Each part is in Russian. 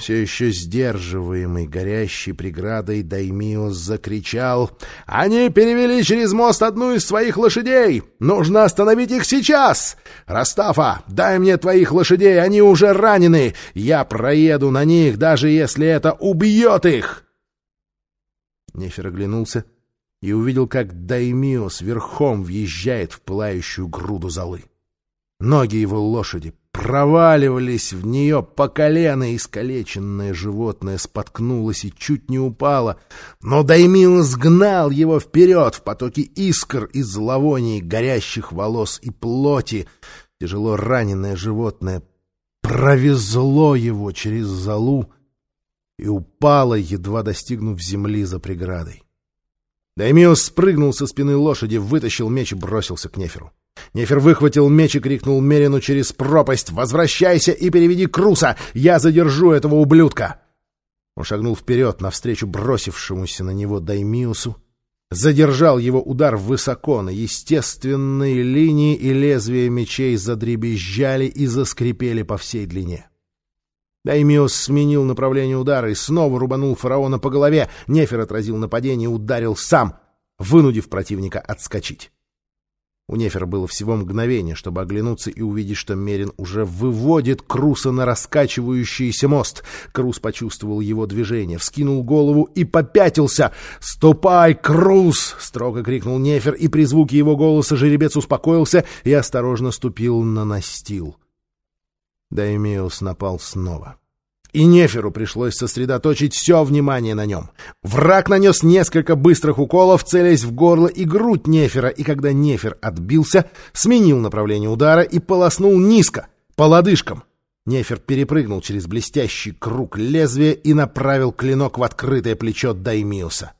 Все еще сдерживаемый горящей преградой, Даймиос закричал. «Они перевели через мост одну из своих лошадей! Нужно остановить их сейчас! Растафа, дай мне твоих лошадей, они уже ранены! Я проеду на них, даже если это убьет их!» Нефер оглянулся и увидел, как Даймиос верхом въезжает в пылающую груду золы. Ноги его лошади проваливались в нее по колено, искалеченное животное споткнулось и чуть не упало, но Даймин сгнал его вперед в потоке искр и зловоний горящих волос и плоти. Тяжело раненое животное провезло его через залу и упало, едва достигнув земли за преградой. Даймиос спрыгнул со спины лошади, вытащил меч и бросился к Неферу. Нефер выхватил меч и крикнул Мерину через пропасть «Возвращайся и переведи Круса! Я задержу этого ублюдка!» Он шагнул вперед навстречу бросившемуся на него Даймиусу, задержал его удар высоко на естественной линии, и лезвия мечей задребезжали и заскрипели по всей длине. Даймиос сменил направление удара и снова рубанул фараона по голове. Нефер отразил нападение и ударил сам, вынудив противника отскочить. У Нефера было всего мгновение, чтобы оглянуться и увидеть, что Мерин уже выводит Круса на раскачивающийся мост. Крус почувствовал его движение, вскинул голову и попятился. «Ступай, Крус!» — строго крикнул Нефер, и при звуке его голоса жеребец успокоился и осторожно ступил на настил. Даймеус напал снова. И Неферу пришлось сосредоточить все внимание на нем. Враг нанес несколько быстрых уколов, целясь в горло и грудь Нефера, и когда Нефер отбился, сменил направление удара и полоснул низко, по лодыжкам. Нефер перепрыгнул через блестящий круг лезвия и направил клинок в открытое плечо Даймиуса.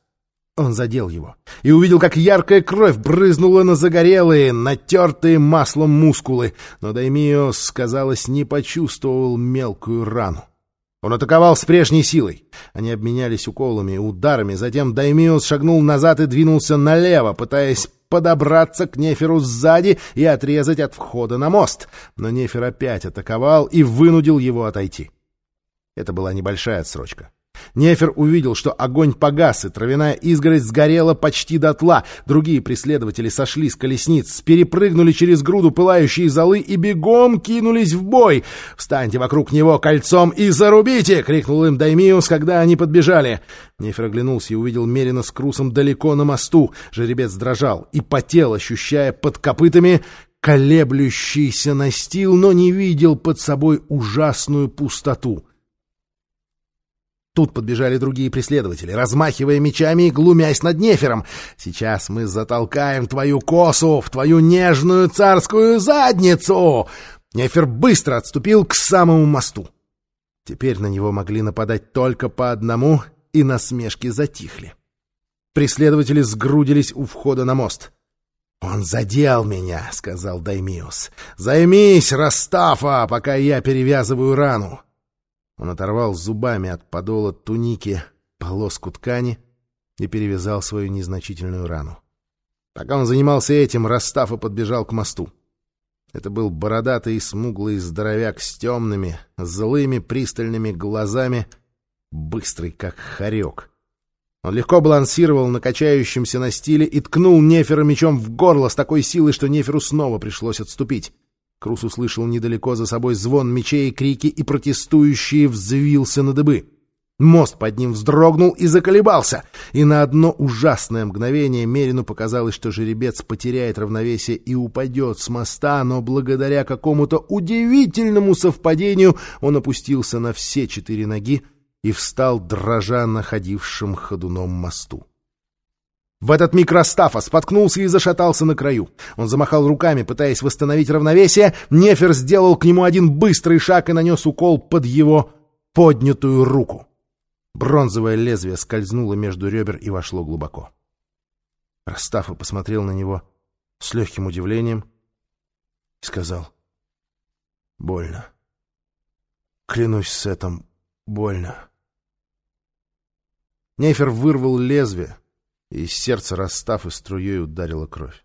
Он задел его и увидел, как яркая кровь брызнула на загорелые, натертые маслом мускулы, но Даймиос, казалось, не почувствовал мелкую рану. Он атаковал с прежней силой. Они обменялись уколами и ударами, затем Даймиус шагнул назад и двинулся налево, пытаясь подобраться к Неферу сзади и отрезать от входа на мост. Но Нефер опять атаковал и вынудил его отойти. Это была небольшая отсрочка. Нефер увидел, что огонь погас, и травяная изгородь сгорела почти дотла. Другие преследователи сошли с колесниц, перепрыгнули через груду пылающей золы и бегом кинулись в бой. «Встаньте вокруг него кольцом и зарубите!» — крикнул им Даймиус, когда они подбежали. Нефер оглянулся и увидел Мерина с Крусом далеко на мосту. Жеребец дрожал и потел, ощущая под копытами колеблющийся настил, но не видел под собой ужасную пустоту. Тут подбежали другие преследователи, размахивая мечами и глумясь над Нефером. «Сейчас мы затолкаем твою косу в твою нежную царскую задницу!» Нефер быстро отступил к самому мосту. Теперь на него могли нападать только по одному, и насмешки затихли. Преследователи сгрудились у входа на мост. «Он задел меня», — сказал Даймиус. «Займись, Растафа, пока я перевязываю рану». Он оторвал зубами от подола туники полоску ткани и перевязал свою незначительную рану. Пока он занимался этим, Растафа подбежал к мосту. Это был бородатый и смуглый здоровяк с темными, злыми, пристальными глазами, быстрый, как хорек. Он легко балансировал на качающемся настиле и ткнул Нефера мечом в горло с такой силой, что Неферу снова пришлось отступить. Крус услышал недалеко за собой звон мечей и крики, и протестующие взвился на дыбы. Мост под ним вздрогнул и заколебался, и на одно ужасное мгновение Мерину показалось, что жеребец потеряет равновесие и упадет с моста, но благодаря какому-то удивительному совпадению он опустился на все четыре ноги и встал, дрожа на ходившем ходуном мосту. В этот миг Растафа споткнулся и зашатался на краю. Он замахал руками, пытаясь восстановить равновесие. Нефер сделал к нему один быстрый шаг и нанес укол под его поднятую руку. Бронзовое лезвие скользнуло между ребер и вошло глубоко. Растафа посмотрел на него с легким удивлением и сказал «Больно. Клянусь с этим, больно». Нефер вырвал лезвие, и из сердца расстав и струей ударила кровь.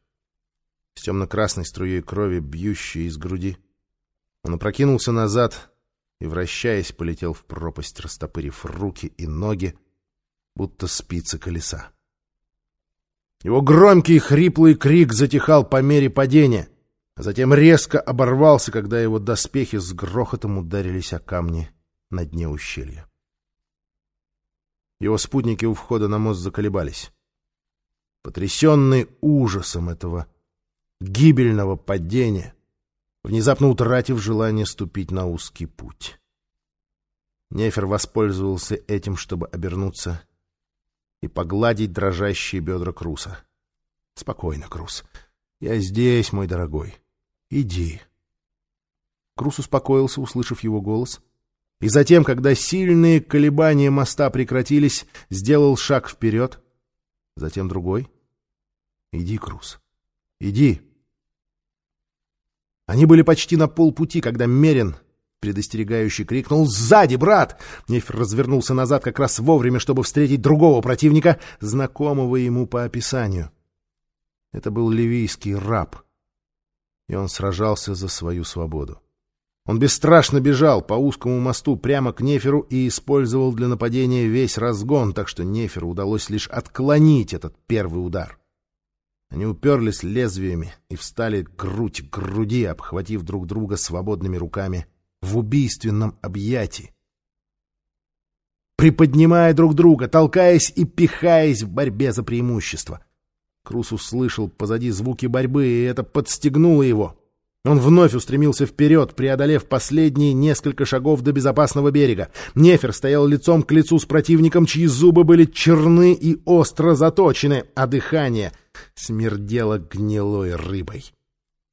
С темно-красной струей крови, бьющей из груди. Он опрокинулся назад и, вращаясь, полетел в пропасть, растопырив руки и ноги, будто спицы колеса. Его громкий хриплый крик затихал по мере падения, а затем резко оборвался, когда его доспехи с грохотом ударились о камни на дне ущелья. Его спутники у входа на мост заколебались. Потрясенный ужасом этого гибельного падения, внезапно утратив желание ступить на узкий путь. Нефер воспользовался этим, чтобы обернуться и погладить дрожащие бедра Круса. «Спокойно, Крус. Я здесь, мой дорогой. Иди». Крус успокоился, услышав его голос, и затем, когда сильные колебания моста прекратились, сделал шаг вперед, затем другой. «Иди, Крус, иди». Они были почти на полпути, когда Мерин предостерегающий крикнул «Сзади, брат!» Нефер развернулся назад как раз вовремя, чтобы встретить другого противника, знакомого ему по описанию. Это был ливийский раб, и он сражался за свою свободу. Он бесстрашно бежал по узкому мосту прямо к Неферу и использовал для нападения весь разгон, так что Неферу удалось лишь отклонить этот первый удар. Они уперлись лезвиями и встали грудь к груди, обхватив друг друга свободными руками в убийственном объятии. Приподнимая друг друга, толкаясь и пихаясь в борьбе за преимущество. Крус услышал позади звуки борьбы, и это подстегнуло его. Он вновь устремился вперед, преодолев последние несколько шагов до безопасного берега. Нефер стоял лицом к лицу с противником, чьи зубы были черны и остро заточены, а дыхание смердело гнилой рыбой.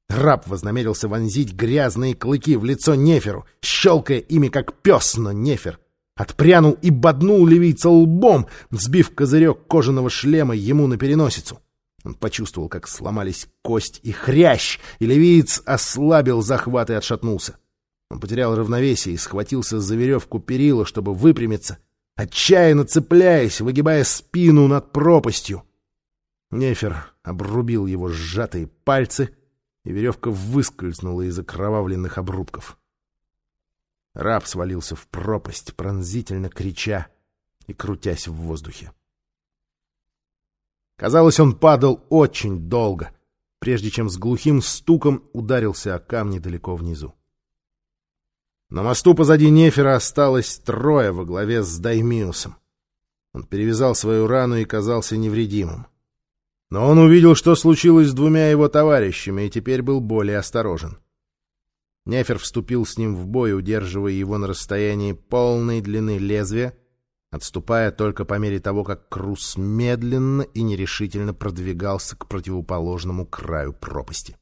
Раб вознамерился вонзить грязные клыки в лицо Неферу, щелкая ими как пес, но Нефер отпрянул и боднул ливийца лбом, сбив козырек кожаного шлема ему на переносицу. Он почувствовал, как сломались кость и хрящ, и ливиец ослабил захват и отшатнулся. Он потерял равновесие и схватился за веревку перила, чтобы выпрямиться, отчаянно цепляясь, выгибая спину над пропастью. Нефер обрубил его сжатые пальцы — и веревка выскользнула из окровавленных обрубков. Раб свалился в пропасть, пронзительно крича и крутясь в воздухе. Казалось, он падал очень долго, прежде чем с глухим стуком ударился о камни далеко внизу. На мосту позади Нефера осталось трое во главе с Даймиусом. Он перевязал свою рану и казался невредимым. Но он увидел, что случилось с двумя его товарищами, и теперь был более осторожен. Нефер вступил с ним в бой, удерживая его на расстоянии полной длины лезвия, отступая только по мере того, как Крус медленно и нерешительно продвигался к противоположному краю пропасти.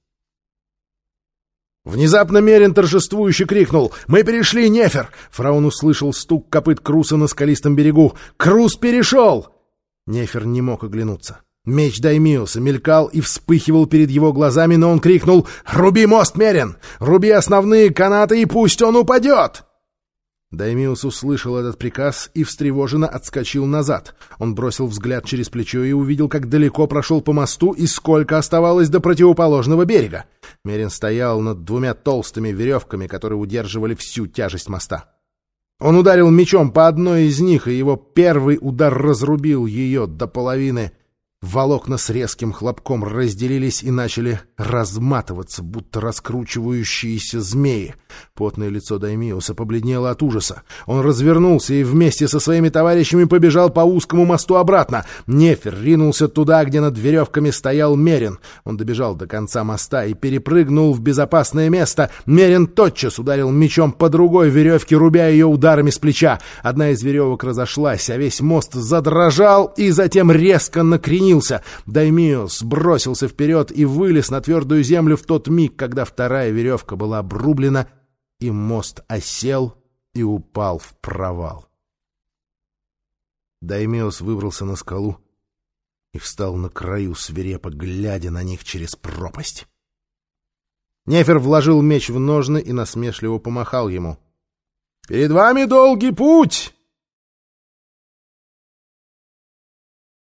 Внезапно Мерин торжествующе крикнул «Мы перешли, Нефер!» Фраун услышал стук копыт Круса на скалистом берегу. «Крус перешел!» Нефер не мог оглянуться. Меч Даймиуса мелькал и вспыхивал перед его глазами, но он крикнул «Руби мост, Мерин! Руби основные канаты, и пусть он упадет!» Даймиус услышал этот приказ и встревоженно отскочил назад. Он бросил взгляд через плечо и увидел, как далеко прошел по мосту и сколько оставалось до противоположного берега. Мерин стоял над двумя толстыми веревками, которые удерживали всю тяжесть моста. Он ударил мечом по одной из них, и его первый удар разрубил ее до половины Волокна с резким хлопком разделились и начали разматываться, будто раскручивающиеся змеи. Потное лицо Даймиуса побледнело от ужаса. Он развернулся и вместе со своими товарищами побежал по узкому мосту обратно. Нефер ринулся туда, где над веревками стоял Мерин. Он добежал до конца моста и перепрыгнул в безопасное место. Мерин тотчас ударил мечом по другой веревке, рубя ее ударами с плеча. Одна из веревок разошлась, а весь мост задрожал и затем резко накренился наклонился. Даймиос бросился вперед и вылез на твердую землю в тот миг, когда вторая веревка была обрублена, и мост осел и упал в провал. Даймиос выбрался на скалу и встал на краю, свирепо глядя на них через пропасть. Нефер вложил меч в ножны и насмешливо помахал ему. — Перед вами долгий путь!